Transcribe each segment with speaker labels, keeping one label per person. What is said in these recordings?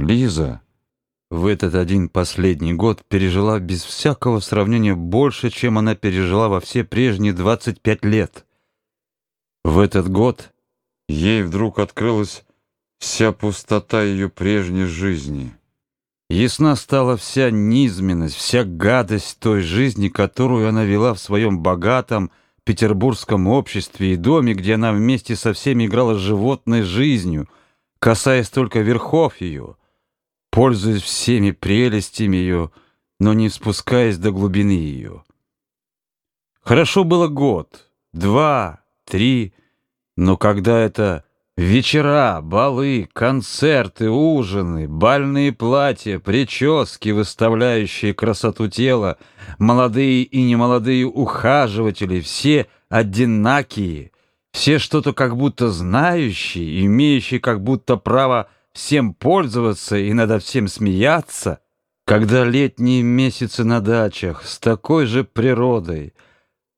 Speaker 1: Лиза в этот один последний год пережила без всякого сравнения больше, чем она пережила во все прежние 25 лет. В этот год ей вдруг открылась вся пустота ее прежней жизни. Ясна стала вся низменность, вся гадость той жизни, которую она вела в своем богатом петербургском обществе и доме, где она вместе со всеми играла животной жизнью, касаясь только верхов ее — пользуясь всеми прелестями ее, но не спускаясь до глубины ее. Хорошо было год, два, три, но когда это вечера, балы, концерты, ужины, бальные платья, прически, выставляющие красоту тела, молодые и немолодые ухаживатели, все одинакие, все что-то как будто знающие, имеющие как будто право всем пользоваться и над всем смеяться, когда летние месяцы на дачах с такой же природой,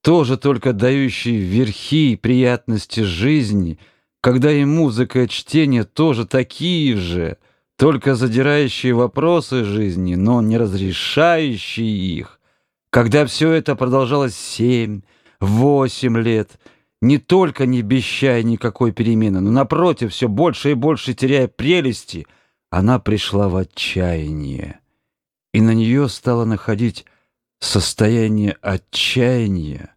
Speaker 1: тоже только дающие верхи и приятности жизни, когда и музыка, и чтение тоже такие же, только задирающие вопросы жизни, но не разрешающие их, когда все это продолжалось семь, восемь лет — не только не обещая никакой перемены, но, напротив, все больше и больше теряя прелести, она пришла в отчаяние. И на нее стало находить состояние отчаяния,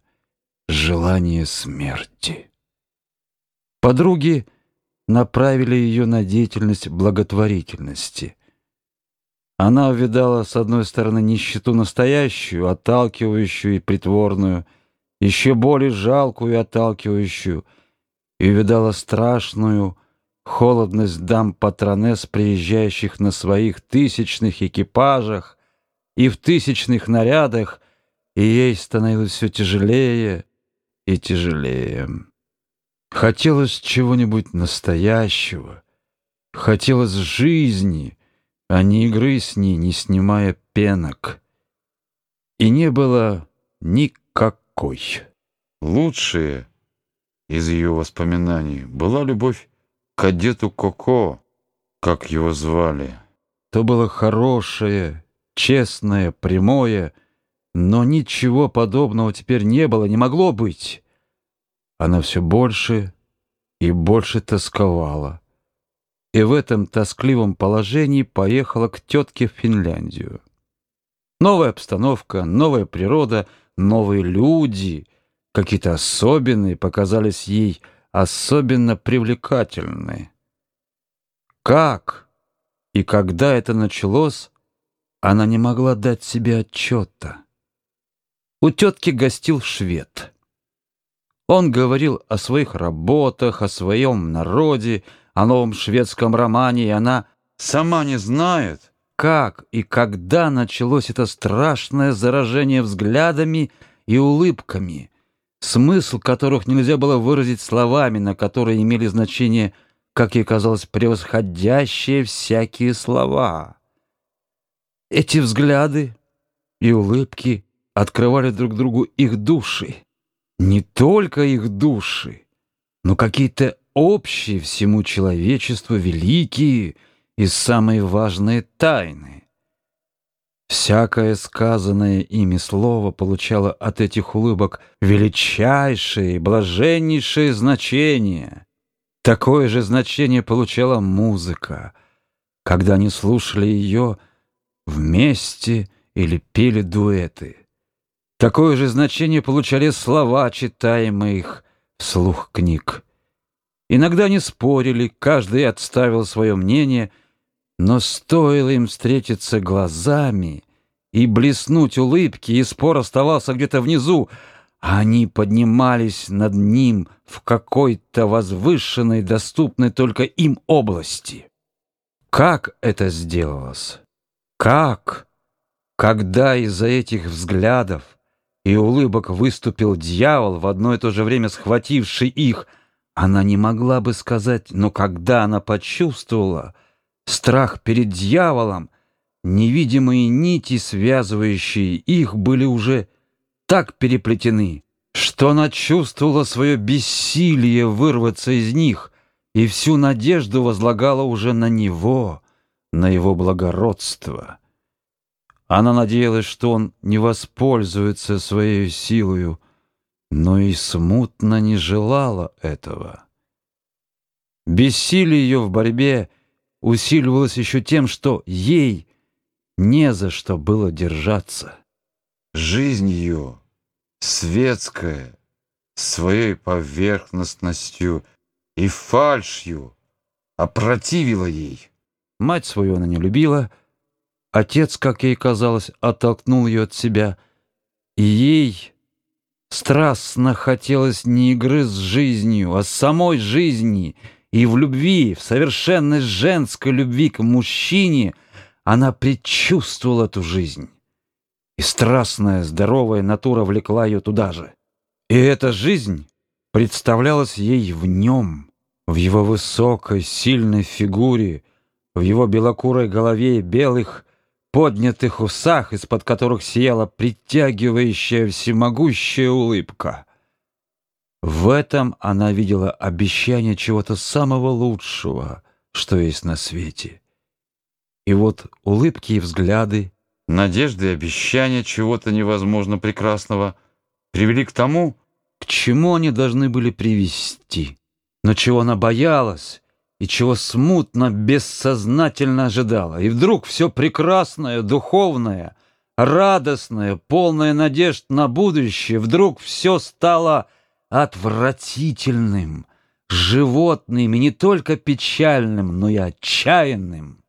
Speaker 1: желание смерти. Подруги направили ее на деятельность благотворительности. Она увидала, с одной стороны, нищету настоящую, отталкивающую и притворную, еще более жалкую и отталкивающую, и увидала страшную холодность дам патронес, приезжающих на своих тысячных экипажах и в тысячных нарядах, и ей становилось все тяжелее и тяжелее. Хотелось чего-нибудь настоящего, хотелось жизни, а не игры с ней, не снимая пенок. И не было никакого покой. Лучшее из ее воспоминаний была любовь к кадету Коко, как его звали. То было хорошее, честное, прямое, но ничего подобного теперь не было, не могло быть. Она все больше и больше тосковала. И в этом тоскливом положении поехала к тетке в Финляндию. Новая обстановка, новая природа — новые люди, какие-то особенные, показались ей особенно привлекательны. Как и когда это началось, она не могла дать себе отчета. У тетки гостил швед. Он говорил о своих работах, о своем народе, о новом шведском романе, и она сама не знает, как и когда началось это страшное заражение взглядами и улыбками, смысл которых нельзя было выразить словами, на которые имели значение, как ей казалось, превосходящие всякие слова. Эти взгляды и улыбки открывали друг другу их души, не только их души, но какие-то общие всему человечеству великие, и самые важные тайны. Всякое сказанное ими слово получало от этих улыбок величайшее и блаженнейшее значение. Такое же значение получала музыка, когда они слушали ее вместе или пели дуэты. Такое же значение получали слова, читаемые их вслух книг. Иногда они спорили, каждый отставил свое мнение — но стоило им встретиться глазами и блеснуть улыбки, и спор оставался где-то внизу, а они поднимались над ним в какой-то возвышенной, доступной только им области. Как это сделалось? Как? Когда из-за этих взглядов и улыбок выступил дьявол, в одно и то же время схвативший их, она не могла бы сказать, но когда она почувствовала — страх перед дьяволом, невидимые нити, связывающие их, были уже так переплетены, что она чувствовала свое бессилие вырваться из них и всю надежду возлагала уже на него, на его благородство. Она надеялась, что он не воспользуется своей силою, но и смутно не желала этого. Бессилие ее в борьбе усиливалось еще тем, что ей не за что было держаться. Жизнь ее, светская, своей поверхностностью и фальшью, опротивила ей. Мать свою она не любила, отец, как ей казалось, оттолкнул ее от себя, и ей страстно хотелось не игры с жизнью, а самой жизни, и в любви, в совершенной женской любви к мужчине она предчувствовала эту жизнь. И страстная, здоровая натура влекла ее туда же. И эта жизнь представлялась ей в нем, в его высокой, сильной фигуре, в его белокурой голове и белых, поднятых усах, из-под которых сияла притягивающая всемогущая улыбка. В этом она видела обещание чего-то самого лучшего, что есть на свете. И вот улыбки и взгляды, надежды и обещания чего-то невозможно прекрасного — привели к тому, к чему они должны были привести, но чего она боялась и чего смутно, бессознательно ожидала. И вдруг все прекрасное, духовное, радостное, полное надежд на будущее, вдруг все стало отвратительным, животным и не только печальным, но и отчаянным.